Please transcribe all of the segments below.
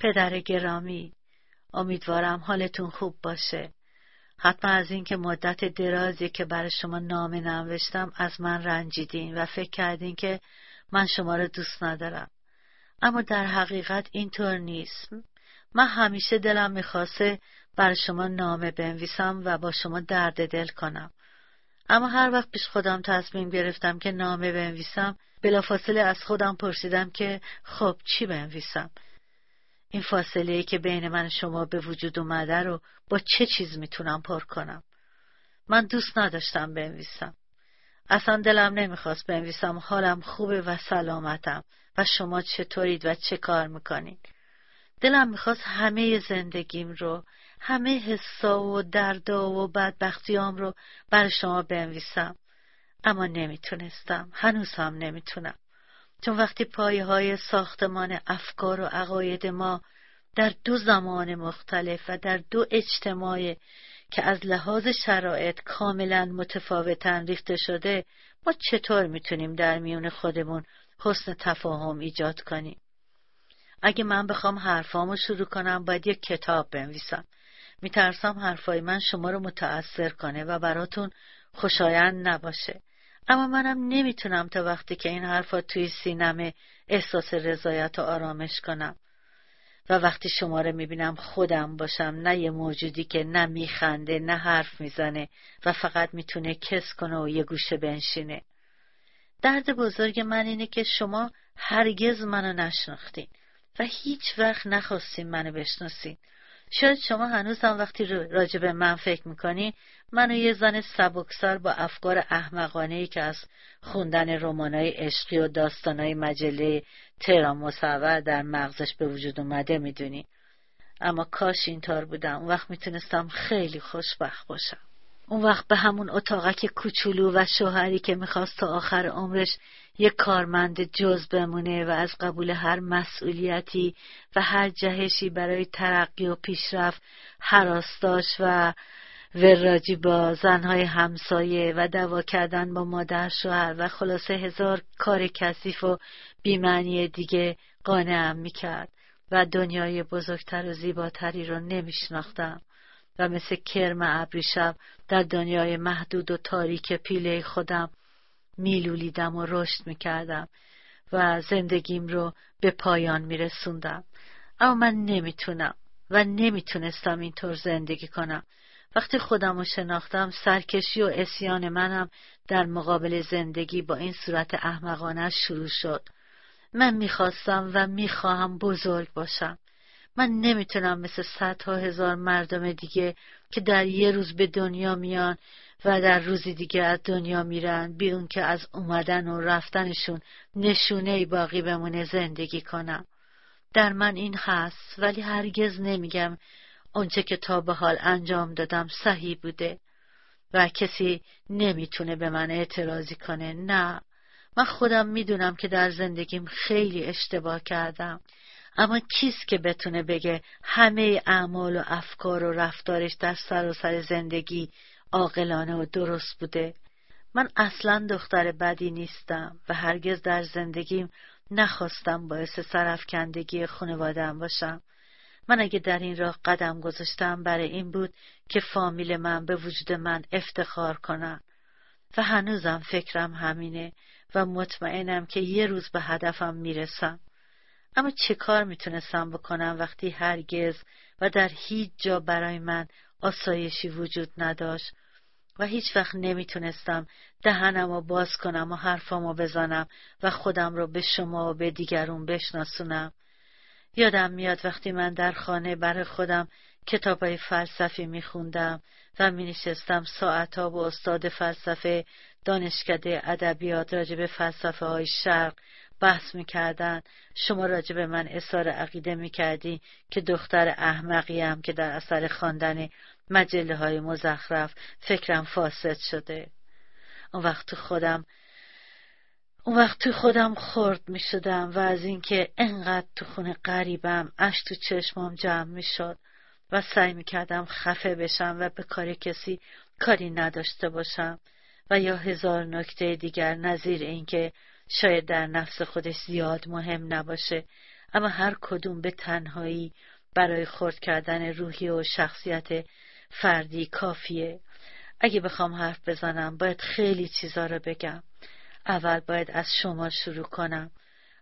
پدر گرامی امیدوارم حالتون خوب باشه. حتما از اینکه مدت درازی که برای شما نامه نوشتم از من رنجیدین و فکر کردین که من شما رو دوست ندارم. اما در حقیقت اینطور نیست. من همیشه دلم می‌خواسته بر شما نامه بنویسم و با شما درد دل کنم. اما هر وقت پیش خودم تصمیم گرفتم که نامه بنویسم بلافاصله از خودم پرسیدم که خب چی بنویسم؟ این فاصله که بین من و شما به وجود اومده رو با چه چیز می‌تونم پر کنم؟ من دوست نداشتم بنویسم. اصلا دلم نمی‌خواست بنویسم. حالم خوبه و سلامتم. و شما چطورید و چه کار می‌کنید؟ دلم می‌خواست همه زندگیم رو همه حسا و دردا و بدبختیام رو بر شما بنویسم. اما نمی‌تونستم. هنوز هم نمی‌تونم. چون وقتی پایه های ساختمان افکار و عقاید ما در دو زمان مختلف و در دو اجتماع که از لحاظ شرایط کاملا متفاوتن ریخته شده ما چطور می‌تونیم در میون خودمون حسن تفاهم ایجاد کنیم؟ اگه من بخوام حرفامو شروع کنم باید یک کتاب بنویسم. میترسم حرفای من شما رو متأثر کنه و براتون خوشایند نباشه. اما منم نمی‌تونم تا وقتی که این حرفا توی سینمه احساس رضایت و آرامش کنم. و وقتی شما رو می‌بینم خودم باشم نه یه موجودی که نه میخنده نه حرف می‌زنه و فقط می‌تونه کس کنه و یه گوشه بنشینه. درد بزرگ من اینه که شما هرگز منو نشناختین و هیچ وقت نخواستین منو بشناسین. شاید شما هنوز هم وقتی راجع به من فکر می‌کنی منو یه زن سبکسار با افکار احمقانه ای که از خوندن رمانای عشقی و داستانای مجله تهران مصور در مغزش به وجود اومده می‌دونی. اما کاش اینطور بودم. اون وقت می‌تونستم خیلی خوشبخت باشم. اون وقت به همون اتاقک کوچولو و شوهری که می‌خواست تا آخر عمرش یک کارمند جز بمونه و از قبول هر مسئولیتی و هر جهشی برای ترقی و پیشرفت حراس و وراجی با زنهای همسایه و دوا کردن با مادر شوهر و خلاصه هزار کار کثیف و بیمعنی دیگه قانعم می‌کرد و دنیای بزرگتر و زیباتری رو نمیشناختم. و مثل کرم ابریشم در دنیای محدود و تاریک پیله خودم میلولیدم و رشد می‌کردم و زندگیم رو به پایان میرسوندم. اما من نمی‌تونم و نمی‌تونستم اینطور زندگی کنم. وقتی خودم رو شناختم سرکشی و اسیان منم در مقابل زندگی با این صورت احمقانه شروع شد. من می‌خواستم و می‌خواهم بزرگ باشم. من نمی‌تونم مثل صدها هزار مردم دیگه که در یه روز به دنیا میان و در روزی دیگه از دنیا میرن بی اون که از اومدن و رفتنشون نشونه باقی بمونه زندگی کنم. در من این هست ولی هرگز نمیگم اونچه که تا به حال انجام دادم صحیح بوده و کسی نمی‌تونه به من اعتراضی کنه. نه من خودم می‌دونم که در زندگیم خیلی اشتباه کردم. اما کیست که بتونه بگه همه اعمال و افکار و رفتارش در سراسر زندگی عاقلانه و درست بوده؟ من اصلا دختر بدی نیستم و هرگز در زندگیم نخواستم باعث سرفکندگی خانوادم باشم. من اگه در این راه قدم گذاشتم برای این بود که فامیل من به وجود من افتخار کنن. و هنوزم فکرم همینه و مطمئنم که یه روز به هدفم می‌رسم. اما چه کار می‌تونستم بکنم وقتی هرگز و در هیچ جا برای من آسایشی وجود نداشت و هیچ وقت نمی‌تونستم دهنم رو باز کنم و حرفامو بزنم و خودم رو به شما و به دیگرون بشناسونم. یادم میاد وقتی من در خانه برای خودم کتابای فلسفی میخوندم و مینشستم ساعتها با استاد فلسفه دانشکده ادبیات راجع به فلسفه های شرق بحث می‌کردن. شما راجع به من اظهار عقیده می‌کردی که دختر احمقیم که در اثر خواندن مجله های مزخرف فکرم فاسد شده. اون وقت تو خودم اون وقت تو خودم خورد می شدم و از اینکه انقدر تو خونه قریبم اش تو چشمام جمع می شد و سعی می کردم خفه بشم و به کار کسی کاری نداشته باشم و یا هزار نکته دیگر نظیر اینکه شاید در نفس خودش زیاد مهم نباشه اما هر کدوم به تنهایی برای خورد کردن روحی و شخصیت فردی کافیه. اگه بخوام حرف بزنم باید خیلی چیزا رو بگم. اول باید از شما شروع کنم.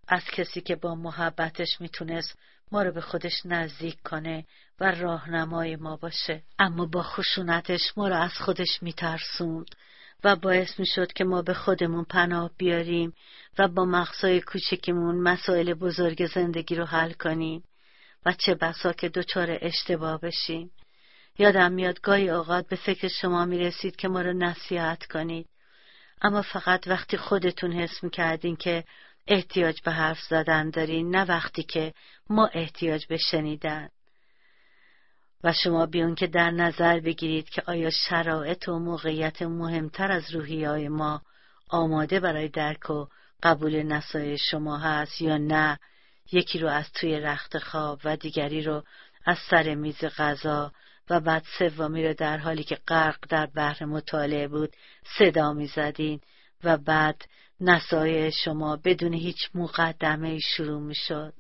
از کسی که با محبتش می‌تونست ما رو به خودش نزدیک کنه و راهنمای ما باشه. اما با خشونتش ما رو از خودش میترسوند. و باعث می‌شد که ما به خودمون پناه بیاریم و با مغزای کوچکمون مسائل بزرگ زندگی رو حل کنیم. و چه بسا که دچار اشتباه بشیم. یادم میاد گاهی اوقات به فکر شما می‌رسید که ما رو نصیحت کنید. اما فقط وقتی خودتون حس می‌کردین که احتیاج به حرف زدن دارین نه وقتی که ما احتیاج به شنیدن. و شما بیون که در نظر بگیرید که آیا شرایط و موقعیت مهمتر از روحی های ما آماده برای درک و قبول نصایح شما هست یا نه؟ یکی رو از توی رخت خواب و دیگری رو از سر میز غذا و بعد سومی رو در حالی که غرق در بحر مطالعه بود صدا می‌زدین و بعد نصایح شما بدون هیچ مقدمه شروع می‌شد.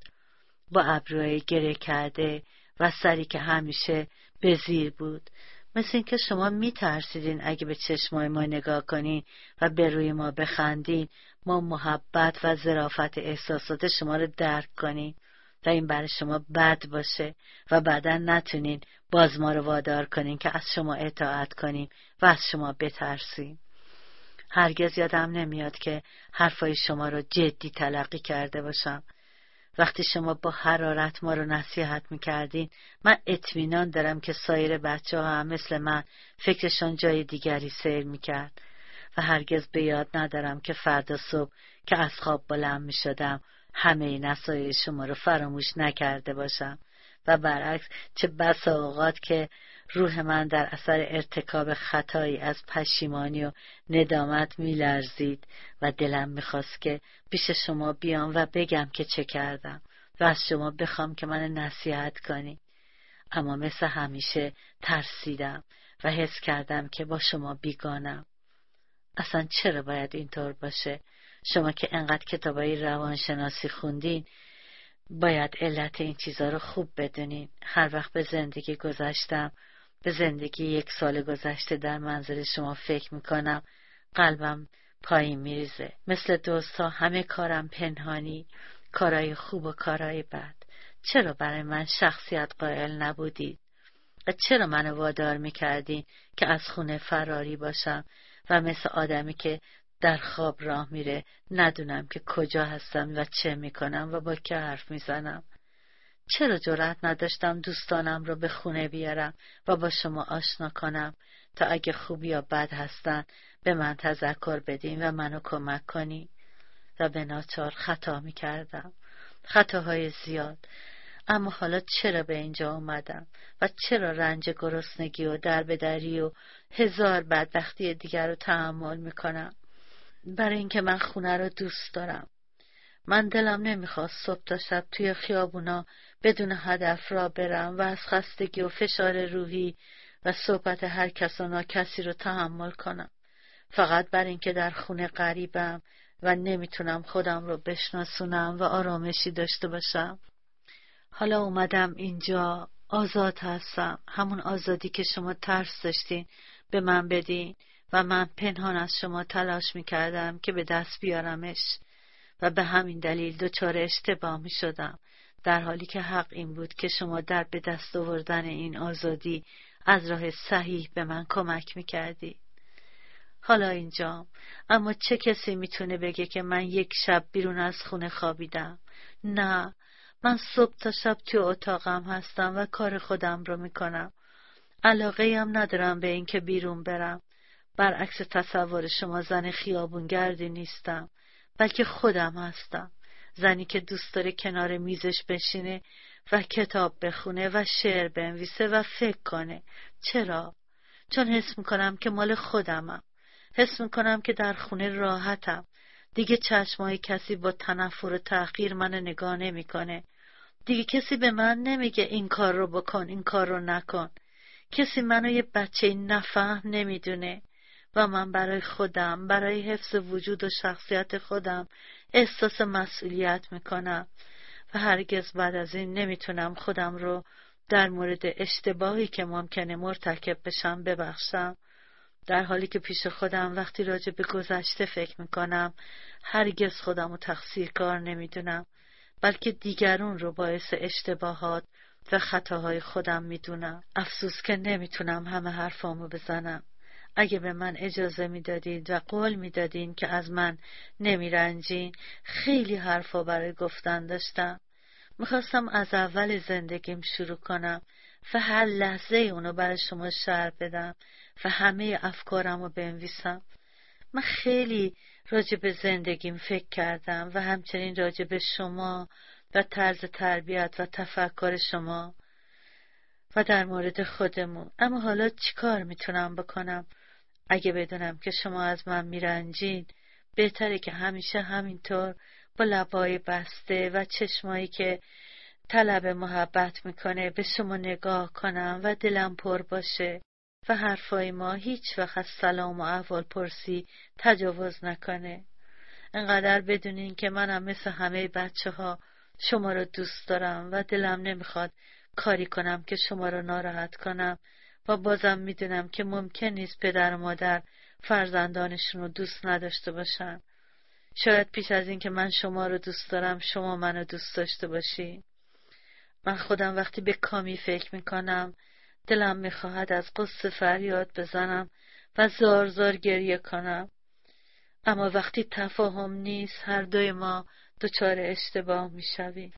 با ابروهای گره کرده و سری که همیشه به زیر بود. مثل اینکه شما میترسیدین اگه به چشمای ما نگاه کنین و به روی ما بخندین ما محبت و ظرافت احساسات شما رو درک کنیم و این برای شما بد باشه و بعدا نتونین باز ما رو وادار کنین که از شما اطاعت کنیم و از شما بترسیم. هرگز یادم نمیاد که حرفای شما رو جدی تلقی کرده باشم. وقتی شما با حرارت ما رو نصیحت می‌کردین من اطمینان دارم که سایر بچه ها مثل من فکرشان جای دیگری سیر می‌کرد و هرگز به یاد ندارم که فردا صبح که از خواب بلند می‌شدم همه نصایح شما رو فراموش نکرده باشم. و برعکس چه بس اوقات که روح من در اثر ارتکاب خطایی از پشیمانی و ندامت میلرزید و دلم می‌خواست که پیش شما بیام و بگم که چه کردم و از شما بخوام که من نصیحت کنی. اما مثل همیشه ترسیدم و حس کردم که با شما بیگانم. اصلا چرا باید اینطور باشه؟ شما که انقدر کتابای روانشناسی خوندین باید علت این چیزا رو خوب بدونین. هر وقت به زندگی گذشتم به زندگی یک سال گذشته در منزل شما فکر می‌کنم قلبم پایین میریزه. مثل دوستا همه کارم پنهانی کارای خوب و کارای بد. چرا برای من شخصیت قائل نبودید و چرا منو وادار می‌کردین که از خونه فراری باشم و مثل آدمی که در خواب راه میره ندونم که کجا هستم و چه می‌کنم و با که حرف می‌زنم؟ چرا جرأت نداشتم دوستانم رو به خونه بیارم و با شما آشنا کنم؟ تا اگه خوب یا بد هستن به من تذکر بدین و منو کمک کنی و به ناچار خطا می کردم خطاهای زیاد. اما حالا چرا به اینجا اومدم؟ و چرا رنج گرسنگی و دربدری و هزار بدبختی دیگر رو تحمل می‌کنم؟ برای اینکه من خونه رو دوست دارم. من دلم نمی‌خواست صبح تا شب توی خیابونا بدون هدف را برم و از خستگی و فشار روحی و صحبت هر کس و کسی رو تحمل کنم. فقط بر اینکه در خونه غریبم و نمی‌تونم خودم رو بشناسونم و آرامشی داشته باشم. حالا اومدم اینجا. آزاد هستم. همون آزادی که شما ترس داشتین به من بدین و من پنهان از شما تلاش می‌کردم که به دست بیارمش. و به همین دلیل دچار اشتباه می شدم در حالی که حق این بود که شما در به دست آوردن این آزادی از راه صحیح به من کمک می کردی. حالا اینجام اما چه کسی می‌تونه بگه که من یک شب بیرون از خونه خوابیدم؟ نه. من صبح تا شب توی اتاقم هستم و کار خودم رو می‌کنم. علاقه هم ندارم به اینکه بیرون برم. برعکس تصور شما زن خیابونگردی نیستم. بلکه خودم هستم. زنی که دوست داره کنار میزش بشینه و کتاب بخونه و شعر بنویسه و فکر کنه. چرا؟ چون حس می‌کنم که مال خودمم. حس می‌کنم که در خونه راحتم. دیگه چشمای کسی با تنفر و تأخیر من نگاه نمی‌کنه. دیگه کسی به من نمیگه این کار رو بکن این کار رو نکن. کسی منو یه بچه نفهم نمی‌دونه. و من برای خودم برای حفظ وجود و شخصیت خودم احساس مسئولیت می‌کنم. و هرگز بعد از این نمی‌تونم خودم رو در مورد اشتباهی که ممکنه مرتکب بشم ببخشم. در حالی که پیش خودم وقتی راجع به گذشته فکر می‌کنم هرگز خودم رو تقصیر کار نمی‌دونم بلکه دیگرون رو باعث اشتباهات و خطاهای خودم می‌دونم. افسوس که نمی‌تونم همه حرفامو بزنم. اگه به من اجازه می‌دادین و قول می‌دادین که از من نمیرنجین خیلی حرفا برای گفتن داشتم. می‌خواستم از اول زندگیم شروع کنم و هر لحظه اونو برای شما شعر بدم و همه افکارم رو بنویسم. من خیلی راجع به زندگیم فکر کردم و همچنین راجع به شما و طرز تربیت و تفکر شما و در مورد خودمون. اما حالا چیکار می‌تونم بکنم؟ اگه بدونم که شما از من میرنجین بهتره که همیشه همینطور با لبای بسته و چشمایی که طلب محبت می‌کنه به شما نگاه کنم و دلم پر باشه و حرفای ما هیچ وقت از سلام و احوال پرسی تجاوز نکنه. انقدر بدونین که منم مثل همه بچه ها شما رو دوست دارم و دلم نمی‌خواد کاری کنم که شما رو ناراحت کنم. و بازم می‌دونم که ممکن نیست پدر و مادر فرزندانشون رو دوست نداشته باشن. شاید پیش از اینکه من شما رو دوست دارم شما منو دوست داشته باشی. من خودم وقتی به کامی فکر می‌کنم دلم می‌خواهد از قصه فریاد بزنم و زار زار گریه کنم. اما وقتی تفاهم نیست هر دوی ما دچار اشتباه می‌شویم.